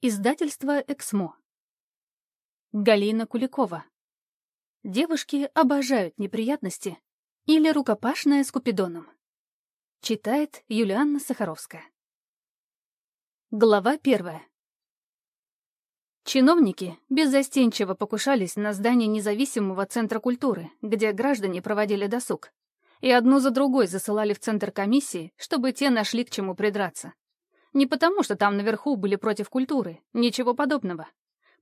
Издательство «Эксмо». Галина Куликова. Девушки обожают неприятности или рукопашная с Купидоном. Читает Юлианна Сахаровская. Глава первая. Чиновники беззастенчиво покушались на здание независимого центра культуры, где граждане проводили досуг, и одну за другой засылали в центр комиссии, чтобы те нашли к чему придраться. Не потому, что там наверху были против культуры, ничего подобного.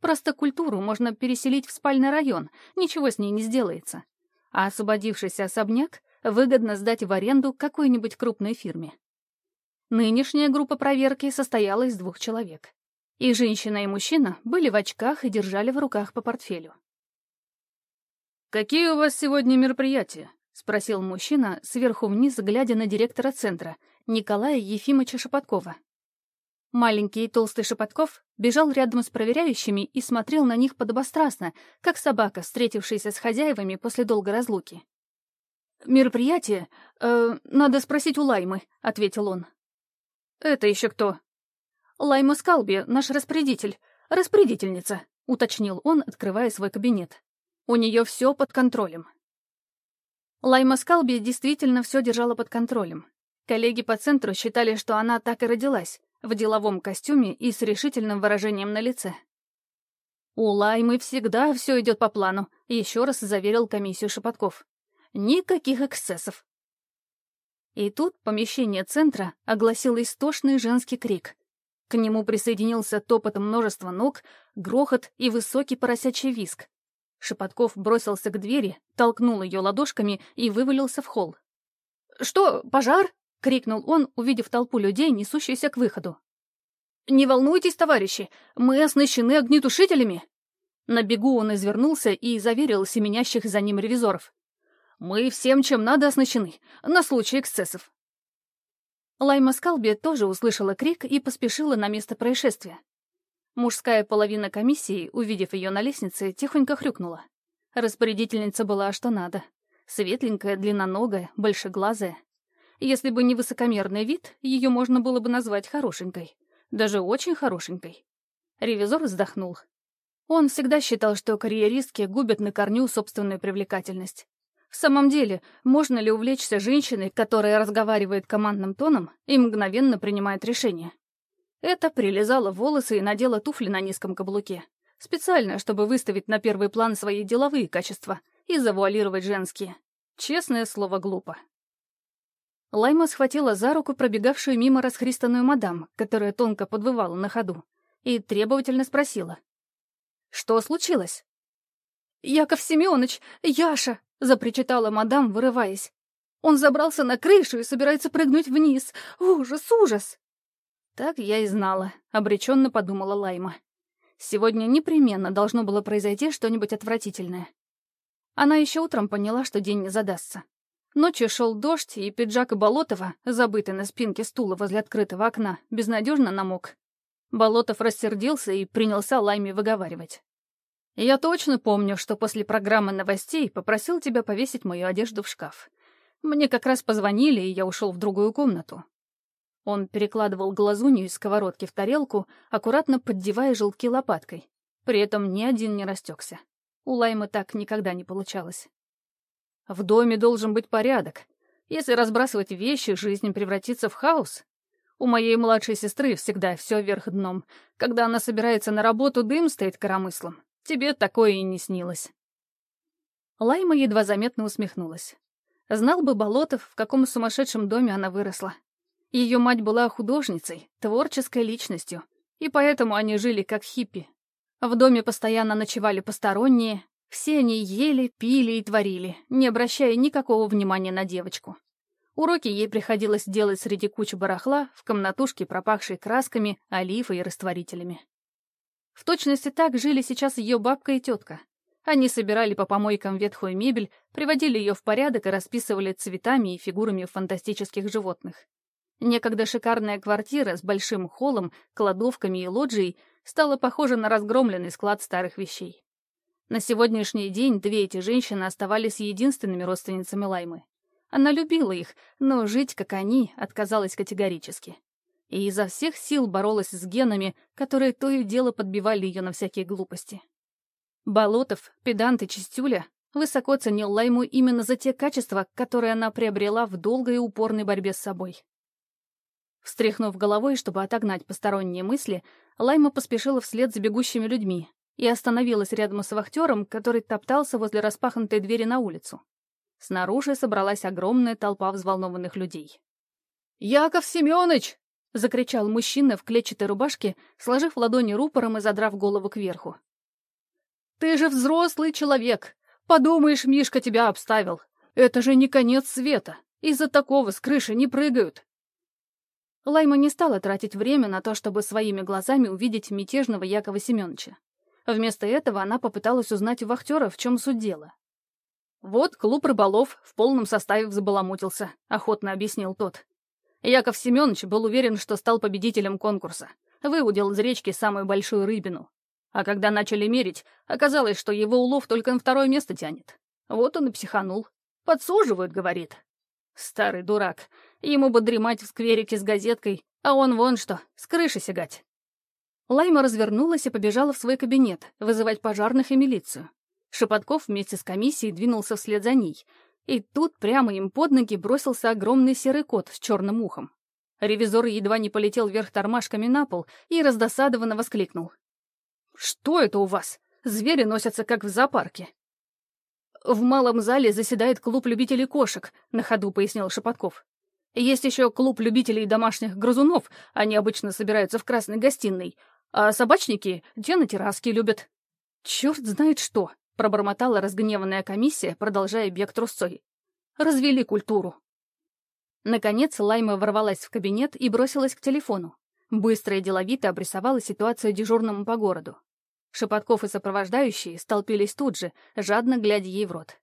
Просто культуру можно переселить в спальный район, ничего с ней не сделается. А освободившийся особняк выгодно сдать в аренду какой-нибудь крупной фирме. Нынешняя группа проверки состояла из двух человек. И женщина, и мужчина были в очках и держали в руках по портфелю. «Какие у вас сегодня мероприятия?» — спросил мужчина, сверху вниз, глядя на директора центра, Николая Ефимовича Шепоткова. Маленький и толстый Шепотков бежал рядом с проверяющими и смотрел на них подобострастно, как собака, встретившаяся с хозяевами после долгой разлуки. «Мероприятие? Э, надо спросить у Лаймы», — ответил он. «Это еще кто?» «Лайма Скалби, наш распорядитель. Распорядительница», — уточнил он, открывая свой кабинет. «У нее все под контролем». Лайма Скалби действительно все держала под контролем. Коллеги по центру считали, что она так и родилась, в деловом костюме и с решительным выражением на лице. «У Лаймы всегда все идет по плану», — еще раз заверил комиссию Шепотков. «Никаких эксцессов». И тут помещение центра огласил истошный женский крик. К нему присоединился топот множества ног, грохот и высокий поросячий виск. Шепотков бросился к двери, толкнул ее ладошками и вывалился в холл. «Что, пожар?» — крикнул он, увидев толпу людей, несущуюся к выходу. «Не волнуйтесь, товарищи, мы оснащены огнетушителями!» На бегу он извернулся и заверил семенящих за ним ревизоров. «Мы всем, чем надо, оснащены, на случай эксцессов». Лайма Скалби тоже услышала крик и поспешила на место происшествия. Мужская половина комиссии, увидев ее на лестнице, тихонько хрюкнула. Распорядительница была что надо. Светленькая, длинноногая, большеглазая. Если бы не высокомерный вид, ее можно было бы назвать хорошенькой. Даже очень хорошенькой. Ревизор вздохнул. Он всегда считал, что карьеристки губят на корню собственную привлекательность. В самом деле, можно ли увлечься женщиной, которая разговаривает командным тоном и мгновенно принимает решение? Это прилезала волосы и надела туфли на низком каблуке. Специально, чтобы выставить на первый план свои деловые качества и завуалировать женские. Честное слово, глупо. Лайма схватила за руку пробегавшую мимо расхристанную мадам, которая тонко подвывала на ходу, и требовательно спросила. «Что случилось?» «Яков Семенович, Яша!» — запричитала мадам, вырываясь. «Он забрался на крышу и собирается прыгнуть вниз. Ужас, ужас!» «Так я и знала», — обреченно подумала Лайма. «Сегодня непременно должно было произойти что-нибудь отвратительное». Она еще утром поняла, что день не задастся. Ночью шел дождь, и пиджак Болотова, забытый на спинке стула возле открытого окна, безнадежно намок. Болотов рассердился и принялся Лайме выговаривать. «Я точно помню, что после программы новостей попросил тебя повесить мою одежду в шкаф. Мне как раз позвонили, и я ушел в другую комнату». Он перекладывал глазунью из сковородки в тарелку, аккуратно поддевая желтки лопаткой. При этом ни один не растекся. У Лаймы так никогда не получалось. В доме должен быть порядок. Если разбрасывать вещи, жизнь превратится в хаос. У моей младшей сестры всегда все вверх дном. Когда она собирается на работу, дым стоит коромыслом. Тебе такое и не снилось. Лайма едва заметно усмехнулась. Знал бы Болотов, в каком сумасшедшем доме она выросла. Ее мать была художницей, творческой личностью, и поэтому они жили как хиппи. В доме постоянно ночевали посторонние, все они ели, пили и творили, не обращая никакого внимания на девочку. Уроки ей приходилось делать среди кучи барахла в комнатушке, пропахшей красками, олифой и растворителями. В точности так жили сейчас ее бабка и тетка. Они собирали по помойкам ветхую мебель, приводили ее в порядок и расписывали цветами и фигурами фантастических животных. Некогда шикарная квартира с большим холлом, кладовками и лоджией стала похожа на разгромленный склад старых вещей. На сегодняшний день две эти женщины оставались единственными родственницами Лаймы. Она любила их, но жить, как они, отказалась категорически. и изо всех сил боролась с генами, которые то и дело подбивали ее на всякие глупости. Болотов, педант и чистюля высоко ценил Лайму именно за те качества, которые она приобрела в долгой и упорной борьбе с собой. Встряхнув головой, чтобы отогнать посторонние мысли, Лайма поспешила вслед за бегущими людьми и остановилась рядом с вахтером, который топтался возле распахнутой двери на улицу. Снаружи собралась огромная толпа взволнованных людей. «Яков Семёныч!» — закричал мужчина в клетчатой рубашке, сложив ладони рупором и задрав голову кверху. «Ты же взрослый человек! Подумаешь, Мишка тебя обставил! Это же не конец света! Из-за такого с крыши не прыгают!» Лайма не стала тратить время на то, чтобы своими глазами увидеть мятежного Якова Семеновича. Вместо этого она попыталась узнать у вахтера, в чем суть дела. «Вот клуб рыболов в полном составе взбаламутился», — охотно объяснил тот. Яков Семенович был уверен, что стал победителем конкурса. Выудил из речки самую большую рыбину. А когда начали мерить, оказалось, что его улов только на второе место тянет. Вот он и психанул. «Подсуживают», — говорит. Старый дурак. Ему бы дремать в скверике с газеткой, а он вон что, с крыши сигать. Лайма развернулась и побежала в свой кабинет, вызывать пожарных и милицию. Шепотков вместе с комиссией двинулся вслед за ней. И тут прямо им под ноги бросился огромный серый кот с черным ухом. Ревизор едва не полетел вверх тормашками на пол и раздосадованно воскликнул. «Что это у вас? Звери носятся, как в зоопарке». «В малом зале заседает клуб любителей кошек», — на ходу пояснил Шепотков. «Есть еще клуб любителей домашних грызунов, они обычно собираются в красной гостиной, а собачники те на терраске любят». «Черт знает что», — пробормотала разгневанная комиссия, продолжая бег трусцой. «Развели культуру». Наконец Лайма ворвалась в кабинет и бросилась к телефону. Быстро и деловито обрисовала ситуацию дежурному по городу. Шепотков и сопровождающие столпились тут же, жадно глядя ей в рот.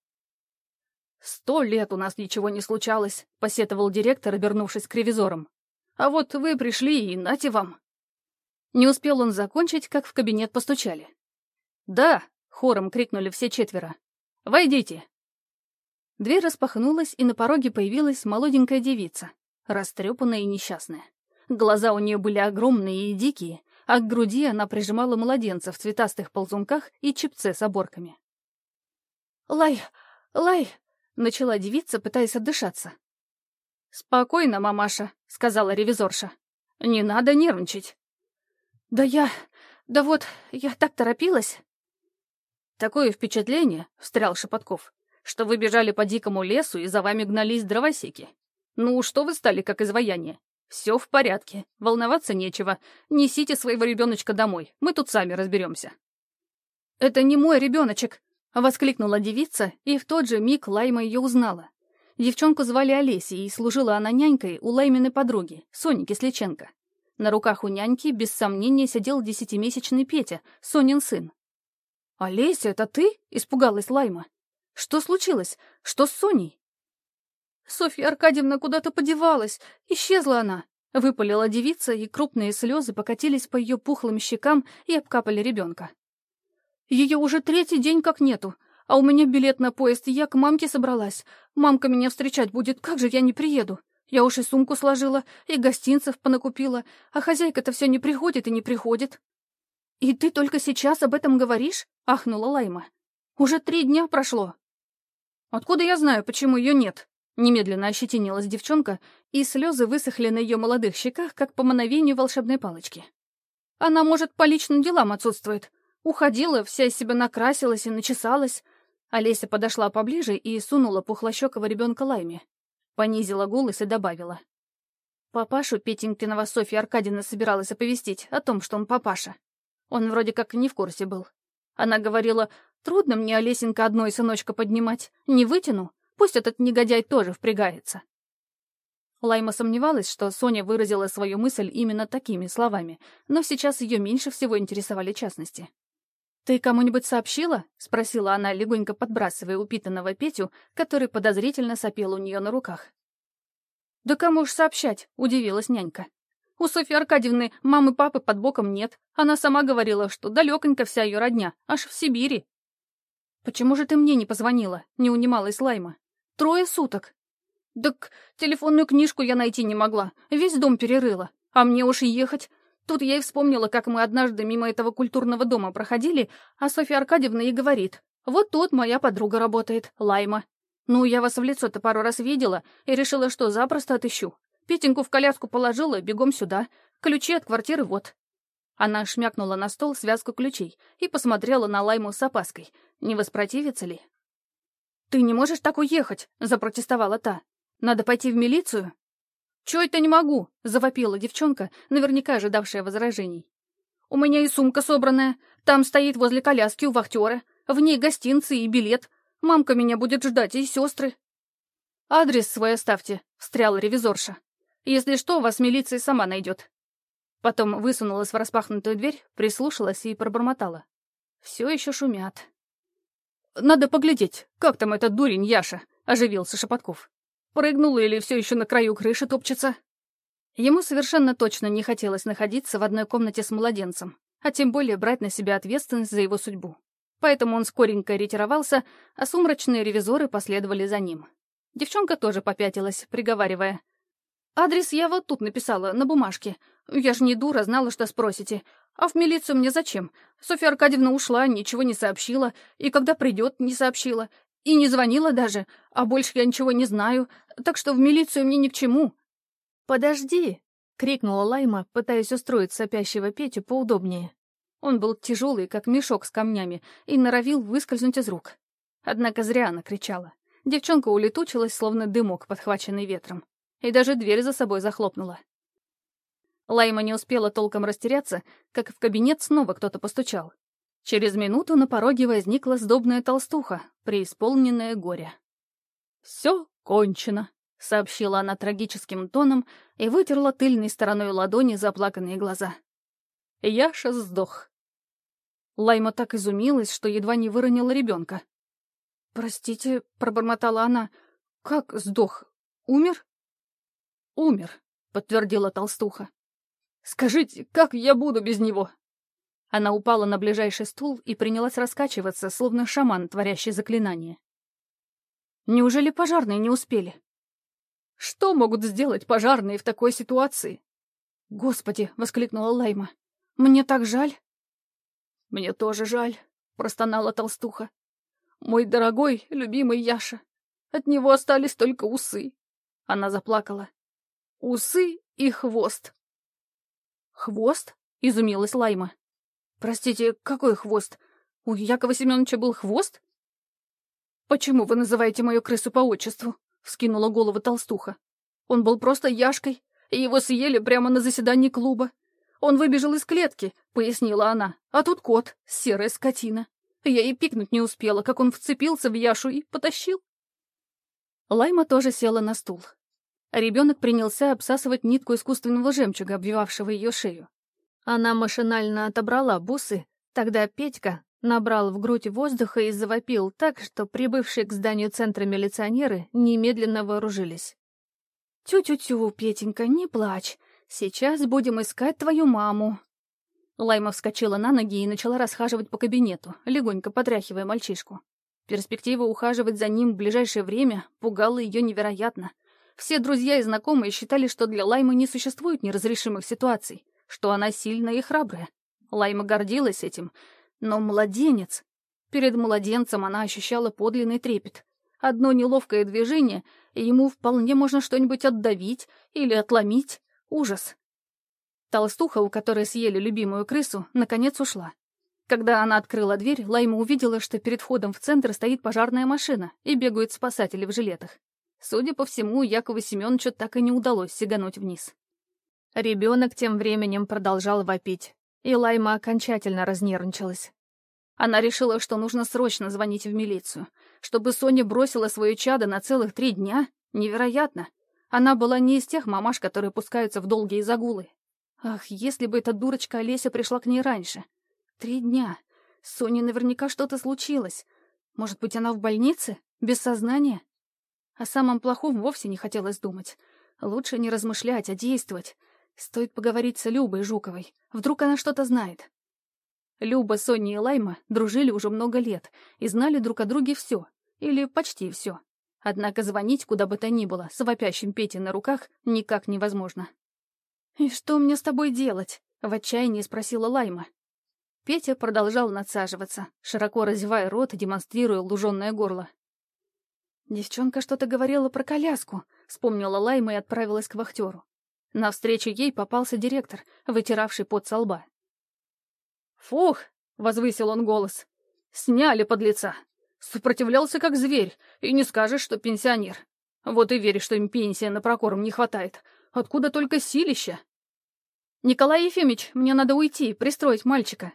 «Сто лет у нас ничего не случалось», — посетовал директор, обернувшись к ревизорам. «А вот вы пришли, и нате вам». Не успел он закончить, как в кабинет постучали. «Да», — хором крикнули все четверо. «Войдите». Дверь распахнулась, и на пороге появилась молоденькая девица, растрепанная и несчастная. Глаза у нее были огромные и дикие, а к груди она прижимала младенца в цветастых ползунках и чепце с оборками. «Лай, лай!» — начала девица, пытаясь отдышаться. «Спокойно, мамаша», — сказала ревизорша. «Не надо нервничать». «Да я... Да вот, я так торопилась». «Такое впечатление», — встрял Шепотков, «что вы бежали по дикому лесу и за вами гнались дровосеки. Ну, что вы стали, как изваяние? «Все в порядке. Волноваться нечего. Несите своего ребеночка домой. Мы тут сами разберемся». «Это не мой ребеночек!» — воскликнула девица, и в тот же миг Лайма ее узнала. Девчонку звали Олеся, и служила она нянькой у Лайминой подруги, Сони Кисличенко. На руках у няньки, без сомнения, сидел десятимесячный Петя, Сонин сын. «Олеся, это ты?» — испугалась Лайма. «Что случилось? Что с Соней?» Софья Аркадьевна куда-то подевалась. Исчезла она. Выпалила девица, и крупные слезы покатились по ее пухлым щекам и обкапали ребенка. Ее уже третий день как нету, а у меня билет на поезд, и я к мамке собралась. Мамка меня встречать будет, как же я не приеду? Я уж и сумку сложила, и гостинцев понакупила, а хозяйка-то все не приходит и не приходит. «И ты только сейчас об этом говоришь?» — ахнула Лайма. «Уже три дня прошло». «Откуда я знаю, почему ее нет?» Немедленно ощетинилась девчонка, и слезы высохли на ее молодых щеках, как по мановению волшебной палочки. Она, может, по личным делам отсутствует. Уходила, вся из себя накрасилась и начесалась. Олеся подошла поближе и сунула пухлощекого ребенка Лайме. Понизила голос и добавила. Папашу Петенькиного Софья Аркадьевна собиралась оповестить о том, что он папаша. Он вроде как не в курсе был. Она говорила, трудно мне, Олесенька, одной сыночка поднимать, не вытяну. Пусть этот негодяй тоже впрягается. Лайма сомневалась, что Соня выразила свою мысль именно такими словами, но сейчас ее меньше всего интересовали частности. «Ты кому-нибудь сообщила?» — спросила она, легонько подбрасывая упитанного Петю, который подозрительно сопел у нее на руках. «Да кому ж сообщать?» — удивилась нянька. «У Софьи Аркадьевны мамы папы под боком нет. Она сама говорила, что далеконько вся ее родня, аж в Сибири». «Почему же ты мне не позвонила?» — не унималась Лайма. Трое суток. Так телефонную книжку я найти не могла, весь дом перерыла. А мне уж ехать. Тут я и вспомнила, как мы однажды мимо этого культурного дома проходили, а Софья Аркадьевна и говорит, «Вот тут моя подруга работает, Лайма. Ну, я вас в лицо-то пару раз видела и решила, что запросто отыщу. Петеньку в коляску положила, бегом сюда. Ключи от квартиры вот». Она шмякнула на стол связку ключей и посмотрела на Лайму с опаской. Не воспротивится ли? «Ты не можешь так уехать», — запротестовала та. «Надо пойти в милицию?» «Чё это не могу?» — завопила девчонка, наверняка ожидавшая возражений. «У меня и сумка собранная. Там стоит возле коляски у вахтера. В ней гостинцы и билет. Мамка меня будет ждать, и сестры». «Адрес свой оставьте», — встряла ревизорша. «Если что, вас милиция сама найдет». Потом высунулась в распахнутую дверь, прислушалась и пробормотала. Все еще шумят. «Надо поглядеть, как там этот дурень Яша», — оживился Шепотков. Прыгнула или все еще на краю крыши топчется? Ему совершенно точно не хотелось находиться в одной комнате с младенцем, а тем более брать на себя ответственность за его судьбу. Поэтому он скоренько ретировался, а сумрачные ревизоры последовали за ним. Девчонка тоже попятилась, приговаривая. «Адрес я вот тут написала, на бумажке. Я же не дура, знала, что спросите. А в милицию мне зачем? Софья Аркадьевна ушла, ничего не сообщила, и когда придет, не сообщила. И не звонила даже, а больше я ничего не знаю, так что в милицию мне ни к чему». «Подожди!» — крикнула Лайма, пытаясь устроить сопящего Петю поудобнее. Он был тяжелый, как мешок с камнями, и норовил выскользнуть из рук. Однако зря она кричала. Девчонка улетучилась, словно дымок, подхваченный ветром. И даже дверь за собой захлопнула. Лайма не успела толком растеряться, как в кабинет снова кто-то постучал. Через минуту на пороге возникла сдобная толстуха, преисполненная горя. «Все кончено», — сообщила она трагическим тоном и вытерла тыльной стороной ладони заплаканные глаза. Яша сдох. Лайма так изумилась, что едва не выронила ребенка. «Простите», — пробормотала она, — «как сдох? Умер?» «Умер», — подтвердила толстуха. «Скажите, как я буду без него?» Она упала на ближайший стул и принялась раскачиваться, словно шаман, творящий заклинание. Неужели пожарные не успели? Что могут сделать пожарные в такой ситуации? «Господи!» — воскликнула Лайма. «Мне так жаль!» «Мне тоже жаль!» — простонала толстуха. «Мой дорогой, любимый Яша! От него остались только усы!» Она заплакала. «Усы и хвост!» «Хвост?» — изумилась Лайма. «Простите, какой хвост? У Якова Семеновича был хвост?» «Почему вы называете мою крысу по отчеству?» — вскинула голову толстуха. «Он был просто Яшкой, и его съели прямо на заседании клуба. Он выбежал из клетки», — пояснила она, «а тут кот, серая скотина. Я и пикнуть не успела, как он вцепился в Яшу и потащил». Лайма тоже села на стул. Ребенок принялся обсасывать нитку искусственного жемчуга, обвивавшего ее шею. Она машинально отобрала бусы, тогда Петька набрал в грудь воздуха и завопил так, что прибывшие к зданию центра милиционеры немедленно вооружились. «Тю-тю-тю, Петенька, не плачь. Сейчас будем искать твою маму». Лайма вскочила на ноги и начала расхаживать по кабинету, легонько потряхивая мальчишку. Перспектива ухаживать за ним в ближайшее время пугала ее невероятно. Все друзья и знакомые считали, что для Лаймы не существует неразрешимых ситуаций что она сильная и храбрая. Лайма гордилась этим. Но младенец... Перед младенцем она ощущала подлинный трепет. Одно неловкое движение, и ему вполне можно что-нибудь отдавить или отломить. Ужас. Толстуха, у которой съели любимую крысу, наконец ушла. Когда она открыла дверь, Лайма увидела, что перед входом в центр стоит пожарная машина и бегают спасатели в жилетах. Судя по всему, Якову Семеновичу так и не удалось сигануть вниз. Ребенок тем временем продолжал вопить, и Лайма окончательно разнервничалась. Она решила, что нужно срочно звонить в милицию. Чтобы Соня бросила свое чадо на целых три дня? Невероятно. Она была не из тех мамаш, которые пускаются в долгие загулы. Ах, если бы эта дурочка Олеся пришла к ней раньше. Три дня. С Соней наверняка что-то случилось. Может быть, она в больнице? Без сознания? О самом плохом вовсе не хотелось думать. Лучше не размышлять, а действовать. Стоит поговорить с Любой Жуковой. Вдруг она что-то знает. Люба, Соня и Лайма дружили уже много лет и знали друг о друге все. Или почти все. Однако звонить куда бы то ни было с вопящим Петей на руках никак невозможно. «И что мне с тобой делать?» — в отчаянии спросила Лайма. Петя продолжал надсаживаться, широко разевая рот и демонстрируя луженное горло. Девчонка что-то говорила про коляску, вспомнила Лайма и отправилась к вахтеру. Навстречу ей попался директор, вытиравший пот со лба. «Фух!» — возвысил он голос. «Сняли под лица. Сопротивлялся как зверь, и не скажешь, что пенсионер. Вот и веришь, что им пенсия на прокорм не хватает. Откуда только силища?» «Николай Ефимович, мне надо уйти, пристроить мальчика».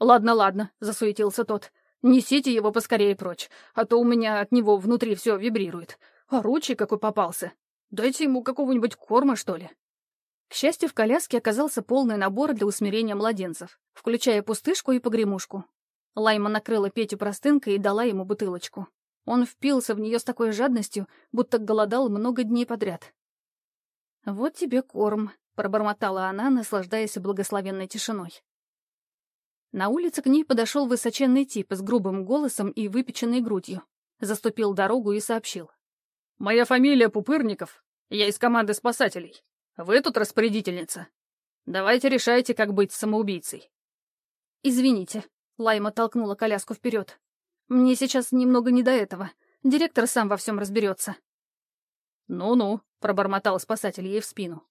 «Ладно, ладно», — засуетился тот. «Несите его поскорее прочь, а то у меня от него внутри все вибрирует. А ручей какой попался. Дайте ему какого-нибудь корма, что ли». К счастью, в коляске оказался полный набор для усмирения младенцев, включая пустышку и погремушку. Лайма накрыла Петю простынкой и дала ему бутылочку. Он впился в нее с такой жадностью, будто голодал много дней подряд. «Вот тебе корм», — пробормотала она, наслаждаясь благословенной тишиной. На улице к ней подошел высоченный тип с грубым голосом и выпеченной грудью. Заступил дорогу и сообщил. «Моя фамилия Пупырников. Я из команды спасателей. Вы тут распорядительница. Давайте решайте, как быть с самоубийцей. Извините, Лайма толкнула коляску вперед. Мне сейчас немного не до этого. Директор сам во всем разберется. Ну-ну, пробормотал спасатель ей в спину.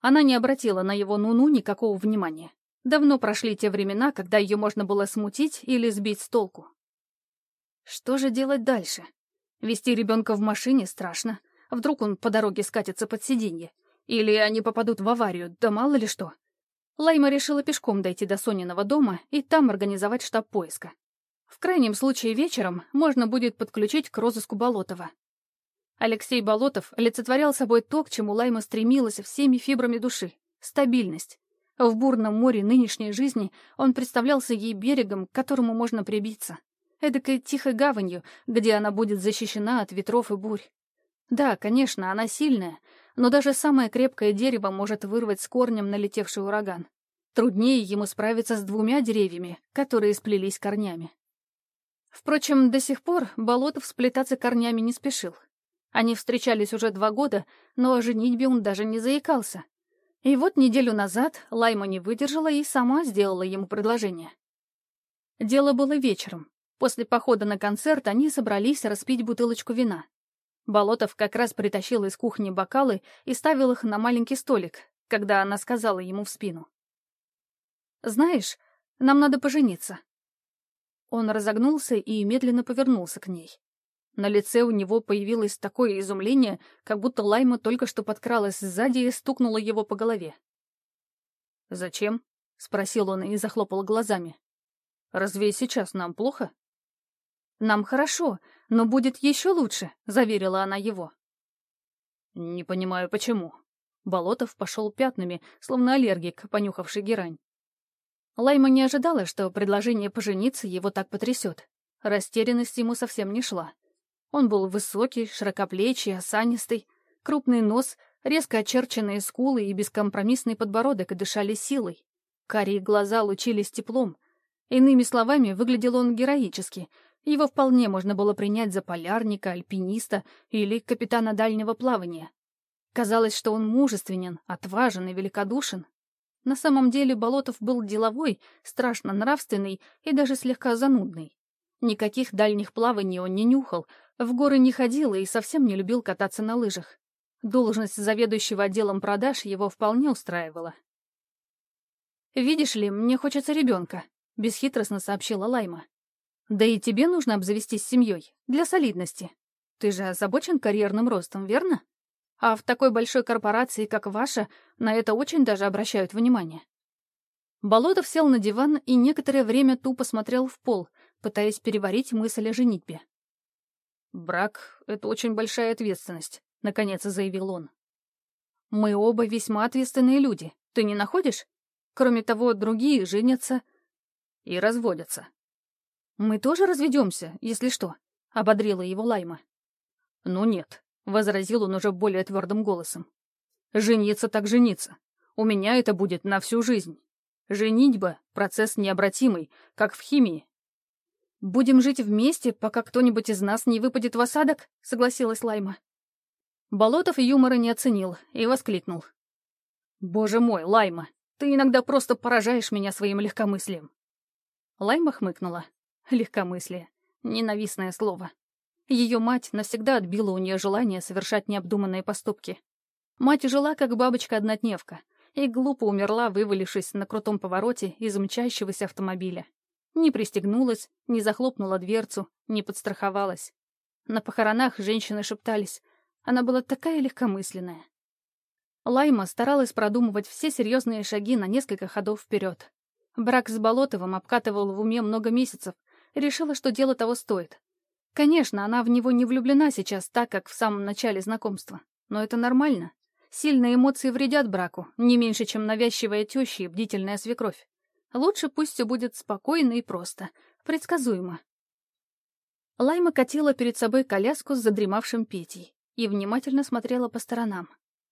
Она не обратила на его ну-ну никакого внимания. Давно прошли те времена, когда ее можно было смутить или сбить с толку. Что же делать дальше? Вести ребенка в машине страшно. Вдруг он по дороге скатится под сиденье. Или они попадут в аварию, да мало ли что. Лайма решила пешком дойти до Сониного дома и там организовать штаб поиска. В крайнем случае вечером можно будет подключить к розыску Болотова. Алексей Болотов олицетворял собой то, к чему Лайма стремилась всеми фибрами души — стабильность. В бурном море нынешней жизни он представлялся ей берегом, к которому можно прибиться. Эдакой тихой гаванью, где она будет защищена от ветров и бурь. Да, конечно, она сильная, но даже самое крепкое дерево может вырвать с корнем налетевший ураган. Труднее ему справиться с двумя деревьями, которые сплелись корнями. Впрочем, до сих пор Болотов сплетаться корнями не спешил. Они встречались уже два года, но о женитьбе он даже не заикался. И вот неделю назад Лайма не выдержала и сама сделала ему предложение. Дело было вечером. После похода на концерт они собрались распить бутылочку вина. Болотов как раз притащил из кухни бокалы и ставил их на маленький столик, когда она сказала ему в спину. «Знаешь, нам надо пожениться». Он разогнулся и медленно повернулся к ней. На лице у него появилось такое изумление, как будто Лайма только что подкралась сзади и стукнула его по голове. «Зачем?» — спросил он и захлопал глазами. «Разве сейчас нам плохо?» «Нам хорошо, но будет еще лучше», — заверила она его. «Не понимаю, почему». Болотов пошел пятнами, словно аллергик, понюхавший герань. Лайма не ожидала, что предложение пожениться его так потрясет. Растерянность ему совсем не шла. Он был высокий, широкоплечий, осанистый, крупный нос, резко очерченные скулы и бескомпромиссный подбородок дышали силой. Карие глаза лучились теплом. Иными словами, выглядел он героически, его вполне можно было принять за полярника, альпиниста или капитана дальнего плавания. Казалось, что он мужественен, отважен и великодушен. На самом деле Болотов был деловой, страшно нравственный и даже слегка занудный. Никаких дальних плаваний он не нюхал, в горы не ходил и совсем не любил кататься на лыжах. Должность заведующего отделом продаж его вполне устраивала. «Видишь ли, мне хочется ребенка», — бесхитростно сообщила Лайма. Да и тебе нужно обзавестись семьей, для солидности. Ты же озабочен карьерным ростом, верно? А в такой большой корпорации, как ваша, на это очень даже обращают внимание. Болотов сел на диван и некоторое время тупо смотрел в пол, пытаясь переварить мысль о женитьбе. «Брак — это очень большая ответственность», — наконец заявил он. «Мы оба весьма ответственные люди, ты не находишь? Кроме того, другие женятся и разводятся. «Мы тоже разведемся, если что», — ободрила его Лайма. «Ну нет», — возразил он уже более твердым голосом. «Жениться так жениться. У меня это будет на всю жизнь. Женитьба — процесс необратимый, как в химии». «Будем жить вместе, пока кто-нибудь из нас не выпадет в осадок?» — согласилась Лайма. Болотов юмора не оценил и воскликнул. «Боже мой, Лайма, ты иногда просто поражаешь меня своим легкомыслием». Лайма хмыкнула. Легкомыслие. Ненавистное слово. Ее мать навсегда отбила у нее желание совершать необдуманные поступки. Мать жила как бабочка-однодневка и глупо умерла, вывалившись на крутом повороте из мчащегося автомобиля. Не пристегнулась, не захлопнула дверцу, не подстраховалась. На похоронах женщины шептались. Она была такая легкомысленная. Лайма старалась продумывать все серьезные шаги на несколько ходов вперед. Брак с Болотовым обкатывал в уме много месяцев, решила, что дело того стоит. Конечно, она в него не влюблена сейчас так, как в самом начале знакомства. Но это нормально. Сильные эмоции вредят браку, не меньше, чем навязчивая теща и бдительная свекровь. Лучше пусть все будет спокойно и просто, предсказуемо. Лайма катила перед собой коляску с задремавшим Петей и внимательно смотрела по сторонам.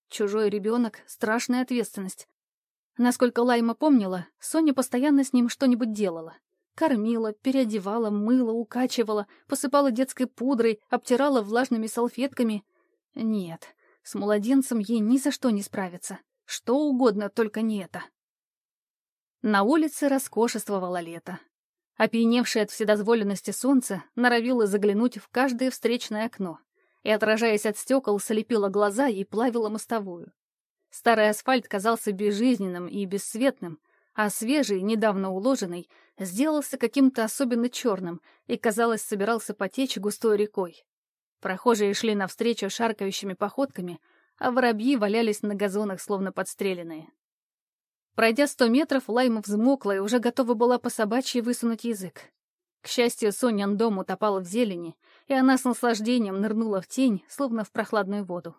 Чужой ребенок — страшная ответственность. Насколько Лайма помнила, Соня постоянно с ним что-нибудь делала. Кормила, переодевала, мыла, укачивала, посыпала детской пудрой, обтирала влажными салфетками. Нет, с младенцем ей ни за что не справиться. Что угодно, только не это. На улице роскошествовало лето. Опьяневшее от вседозволенности солнце норовило заглянуть в каждое встречное окно и, отражаясь от стекол, слепило глаза и плавило мостовую. Старый асфальт казался безжизненным и бесцветным, а свежий, недавно уложенный, сделался каким-то особенно черным и, казалось, собирался потечь густой рекой. Прохожие шли навстречу шаркающими походками, а воробьи валялись на газонах, словно подстреленные. Пройдя сто метров, Лайма взмокла и уже готова была по собачьи высунуть язык. К счастью, Сонян дом утопала в зелени, и она с наслаждением нырнула в тень, словно в прохладную воду.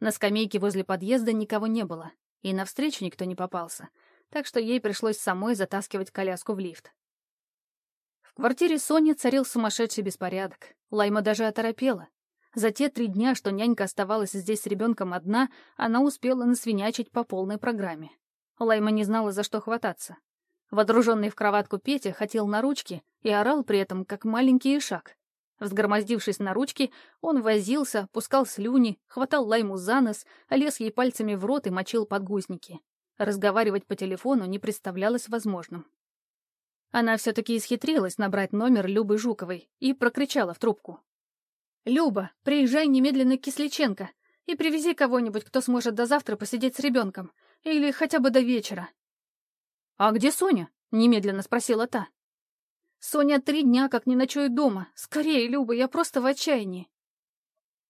На скамейке возле подъезда никого не было, и навстречу никто не попался — так что ей пришлось самой затаскивать коляску в лифт. В квартире Сони царил сумасшедший беспорядок. Лайма даже оторопела. За те три дня, что нянька оставалась здесь с ребенком одна, она успела насвинячить по полной программе. Лайма не знала, за что хвататься. Водруженный в кроватку Петя хотел на ручки и орал при этом, как маленький ишак. Взгромоздившись на ручки, он возился, пускал слюни, хватал Лайму за нос, лез ей пальцами в рот и мочил подгузники. Разговаривать по телефону не представлялось возможным. Она все-таки исхитрилась набрать номер Любы Жуковой и прокричала в трубку. «Люба, приезжай немедленно к Кисличенко и привези кого-нибудь, кто сможет до завтра посидеть с ребенком, или хотя бы до вечера». «А где Соня?» — немедленно спросила та. «Соня три дня как не ночует дома. Скорее, Люба, я просто в отчаянии».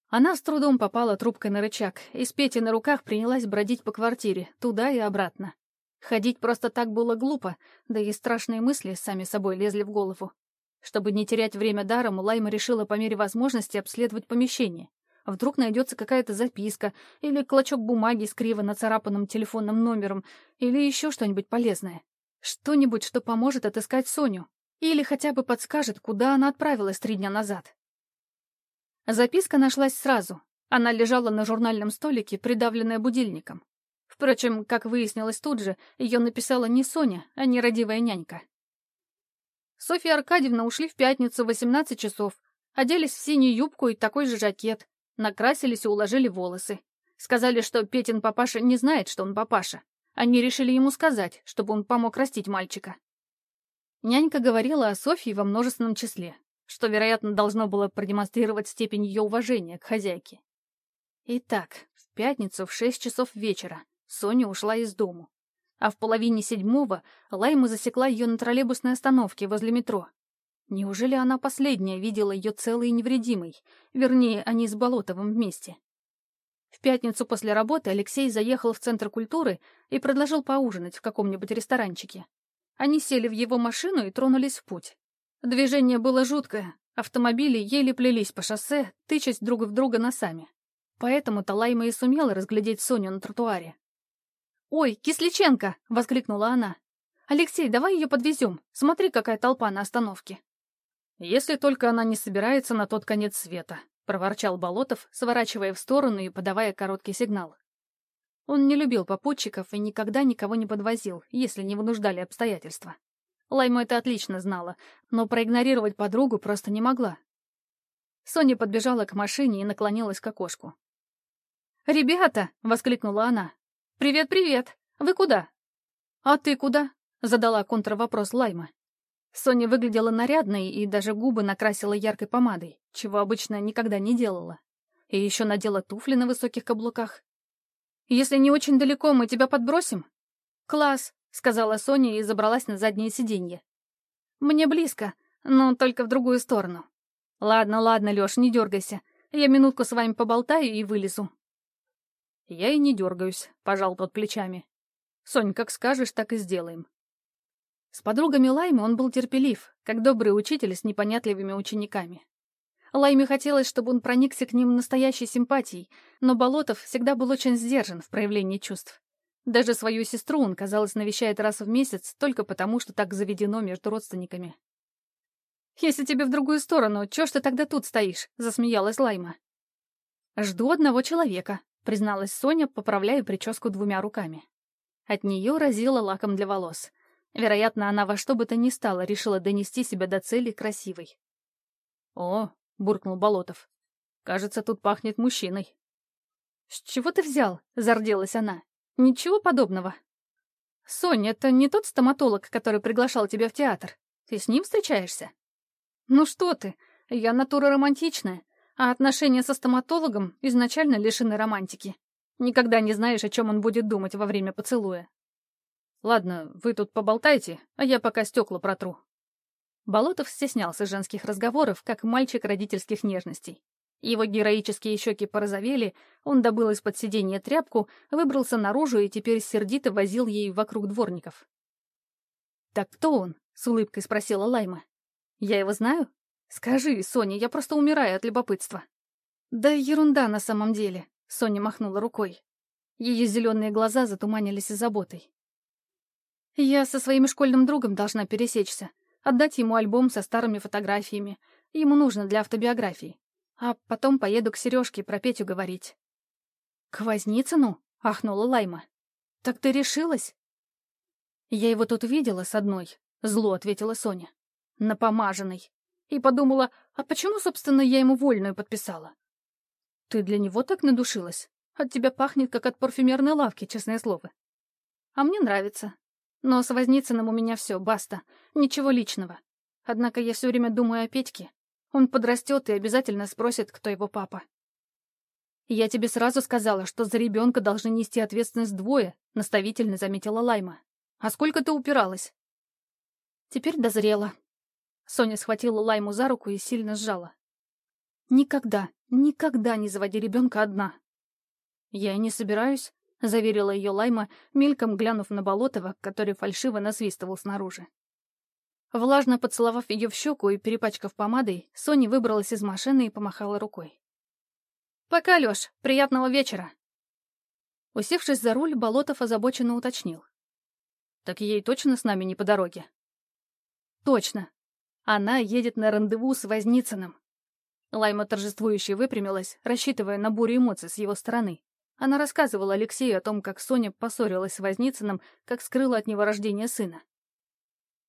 Она с трудом попала трубкой на рычаг и с Петей на руках принялась бродить по квартире, туда и обратно. Ходить просто так было глупо, да и страшные мысли сами собой лезли в голову. Чтобы не терять время даром, Лайма решила по мере возможности обследовать помещение. Вдруг найдется какая-то записка или клочок бумаги с криво нацарапанным телефонным номером или еще что-нибудь полезное. Что-нибудь, что поможет отыскать Соню. Или хотя бы подскажет, куда она отправилась три дня назад. Записка нашлась сразу. Она лежала на журнальном столике, придавленная будильником. Впрочем, как выяснилось тут же, ее написала не Соня, а нерадивая нянька. Софья Аркадьевна ушли в пятницу в 18 часов, оделись в синюю юбку и такой же жакет, накрасились и уложили волосы. Сказали, что Петин папаша не знает, что он папаша. Они решили ему сказать, чтобы он помог растить мальчика. Нянька говорила о Софье во множественном числе что, вероятно, должно было продемонстрировать степень ее уважения к хозяйке. Итак, в пятницу в шесть часов вечера Соня ушла из дому, а в половине седьмого Лайма засекла ее на троллейбусной остановке возле метро. Неужели она последняя видела ее целой и невредимой? Вернее, они с Болотовым вместе. В пятницу после работы Алексей заехал в Центр культуры и предложил поужинать в каком-нибудь ресторанчике. Они сели в его машину и тронулись в путь. Движение было жуткое, автомобили еле плелись по шоссе, тычась друг в друга носами. Поэтому-то Лайма и сумела разглядеть Соню на тротуаре. «Ой, Кисличенко!» — воскликнула она. «Алексей, давай ее подвезем. Смотри, какая толпа на остановке». «Если только она не собирается на тот конец света», — проворчал Болотов, сворачивая в сторону и подавая короткий сигнал. Он не любил попутчиков и никогда никого не подвозил, если не вынуждали обстоятельства. Лайма это отлично знала, но проигнорировать подругу просто не могла. Соня подбежала к машине и наклонилась к окошку. «Ребята!» — воскликнула она. «Привет-привет! Вы куда?» «А ты куда?» — задала контрвопрос Лайма. Соня выглядела нарядной и даже губы накрасила яркой помадой, чего обычно никогда не делала. И еще надела туфли на высоких каблуках. «Если не очень далеко, мы тебя подбросим?» «Класс», — сказала Соня и забралась на заднее сиденье. «Мне близко, но только в другую сторону». «Ладно, ладно, Лёш, не дергайся. Я минутку с вами поболтаю и вылезу». «Я и не дергаюсь», — пожал тот плечами. «Сонь, как скажешь, так и сделаем». С подругами Лаймы он был терпелив, как добрый учитель с непонятливыми учениками. Лайме хотелось, чтобы он проникся к ним настоящей симпатией, но Болотов всегда был очень сдержан в проявлении чувств. Даже свою сестру он, казалось, навещает раз в месяц только потому, что так заведено между родственниками. «Если тебе в другую сторону, чё ж ты тогда тут стоишь?» — засмеялась Лайма. «Жду одного человека», — призналась Соня, поправляя прическу двумя руками. От нее разило лаком для волос. Вероятно, она во что бы то ни стало решила донести себя до цели красивой. «О, — буркнул Болотов. «Кажется, тут пахнет мужчиной». «С чего ты взял?» — зарделась она. «Ничего подобного». «Соня, это не тот стоматолог, который приглашал тебя в театр. Ты с ним встречаешься?» «Ну что ты, я натура романтичная, а отношения со стоматологом изначально лишены романтики. Никогда не знаешь, о чем он будет думать во время поцелуя». «Ладно, вы тут поболтайте, а я пока стекла протру», Болотов стеснялся женских разговоров, как мальчик родительских нежностей. Его героические щеки порозовели, он добыл из-под сиденья тряпку, выбрался наружу и теперь сердито возил ей вокруг дворников. «Так кто он?» — с улыбкой спросила Лайма. «Я его знаю? Скажи, Соня, я просто умираю от любопытства». «Да ерунда на самом деле», — Соня махнула рукой. Ее зеленые глаза затуманились заботой. «Я со своим школьным другом должна пересечься. Отдать ему альбом со старыми фотографиями. Ему нужно для автобиографии. А потом поеду к Сережке про Петю говорить. «К Возницыну?» — ахнула Лайма. «Так ты решилась?» «Я его тут видела с одной», — зло ответила Соня. «Напомаженной». И подумала, а почему, собственно, я ему вольную подписала? «Ты для него так надушилась? От тебя пахнет, как от парфюмерной лавки, честное слово». «А мне нравится. Но с Возницыным у меня все, баста. Ничего личного. Однако я все время думаю о Петьке. Он подрастет и обязательно спросит, кто его папа. «Я тебе сразу сказала, что за ребенка должны нести ответственность двое», — наставительно заметила Лайма. «А сколько ты упиралась?» Теперь дозрела. Соня схватила Лайму за руку и сильно сжала. «Никогда, никогда не заводи ребенка одна». «Я и не собираюсь», — заверила ее Лайма, мельком глянув на Болотова, который фальшиво насвистывал снаружи. Влажно поцеловав ее в щеку и перепачкав помадой, Соня выбралась из машины и помахала рукой. «Пока, Лёш, приятного вечера!» Усевшись за руль, Болотов озабоченно уточнил. «Так ей точно с нами не по дороге?» «Точно. Она едет на рандеву с Возницыным». Лайма торжествующе выпрямилась, рассчитывая на бурю эмоций с его стороны. Она рассказывала Алексею о том, как Соня поссорилась с Возницыным, как скрыла от него рождение сына.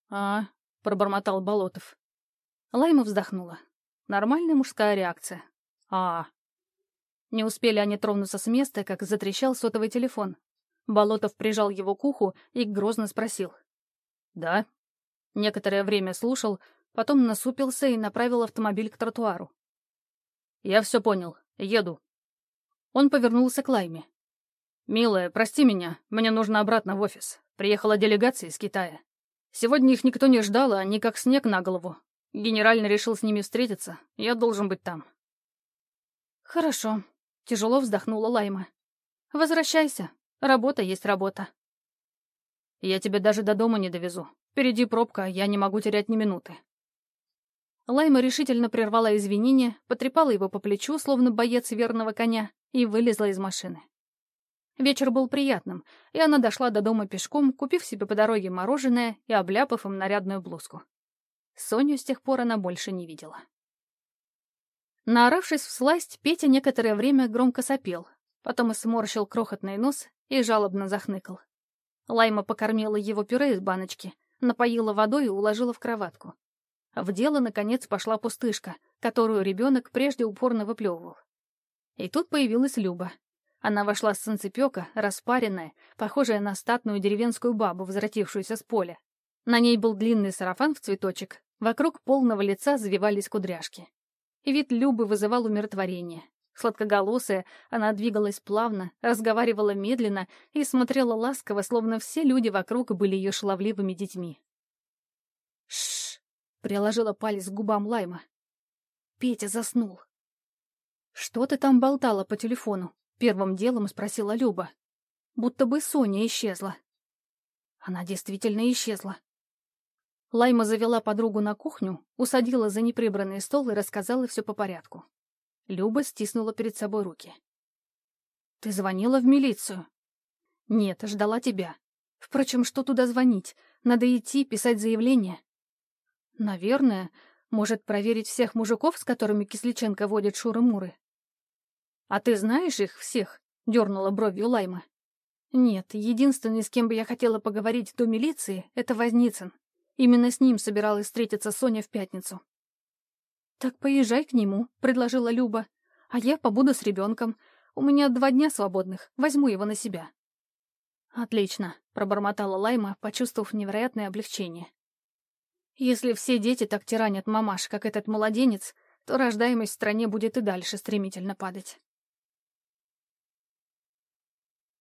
«А», — пробормотал Болотов. Лайма вздохнула. Нормальная мужская реакция. «А». Не успели они тронуться с места, как затрещал сотовый телефон. Болотов прижал его к уху и грозно спросил. «Да». Некоторое время слушал, потом насупился и направил автомобиль к тротуару. «Я все понял. Еду», он повернулся к Лайме. «Милая, прости меня, мне нужно обратно в офис. Приехала делегация из Китая. Сегодня их никто не ждал, а они как снег на голову. Генеральный решил с ними встретиться, я должен быть там». «Хорошо», — тяжело вздохнула Лайма. «Возвращайся. Работа есть работа». «Я тебя даже до дома не довезу. Впереди пробка, я не могу терять ни минуты». Лайма решительно прервала извинения, потрепала его по плечу, словно боец верного коня, и вылезла из машины. Вечер был приятным, и она дошла до дома пешком, купив себе по дороге мороженое и обляпав им нарядную блузку. Соню с тех пор она больше не видела. Наоравшись в сласть, Петя некоторое время громко сопел, потом и сморщил крохотный нос и жалобно захныкал. Лайма покормила его пюре из баночки, напоила водой и уложила в кроватку. В дело, наконец, пошла пустышка, которую ребенок прежде упорно выплевывал. И тут появилась Люба. Она вошла с санцепёка, распаренная, похожая на статную деревенскую бабу, возвратившуюся с поля. На ней был длинный сарафан в цветочек, вокруг полного лица завивались кудряшки. И вид Любы вызывал умиротворение. Сладкоголосая, она двигалась плавно, разговаривала медленно и смотрела ласково, словно все люди вокруг были ее шаловливыми детьми. Шш! приложила палец к губам Лайма. Петя заснул. «Что ты там болтала по телефону?» — первым делом спросила Люба. Будто бы Соня исчезла. Она действительно исчезла. Лайма завела подругу на кухню, усадила за неприбранный стол и рассказала все по порядку. Люба стиснула перед собой руки. «Ты звонила в милицию?» «Нет, ждала тебя. Впрочем, что туда звонить? Надо идти, писать заявление». «Наверное. Может, проверить всех мужиков, с которыми Кисличенко водит шуры-муры?» «А ты знаешь их всех?» — дернула бровью Лайма. «Нет, единственный, с кем бы я хотела поговорить до милиции, — это Возницын. Именно с ним собиралась встретиться Соня в пятницу. «Так поезжай к нему», — предложила Люба. «А я побуду с ребенком. У меня два дня свободных. Возьму его на себя». «Отлично», — пробормотала Лайма, почувствовав невероятное облегчение. «Если все дети так тиранят мамаш, как этот младенец, то рождаемость в стране будет и дальше стремительно падать».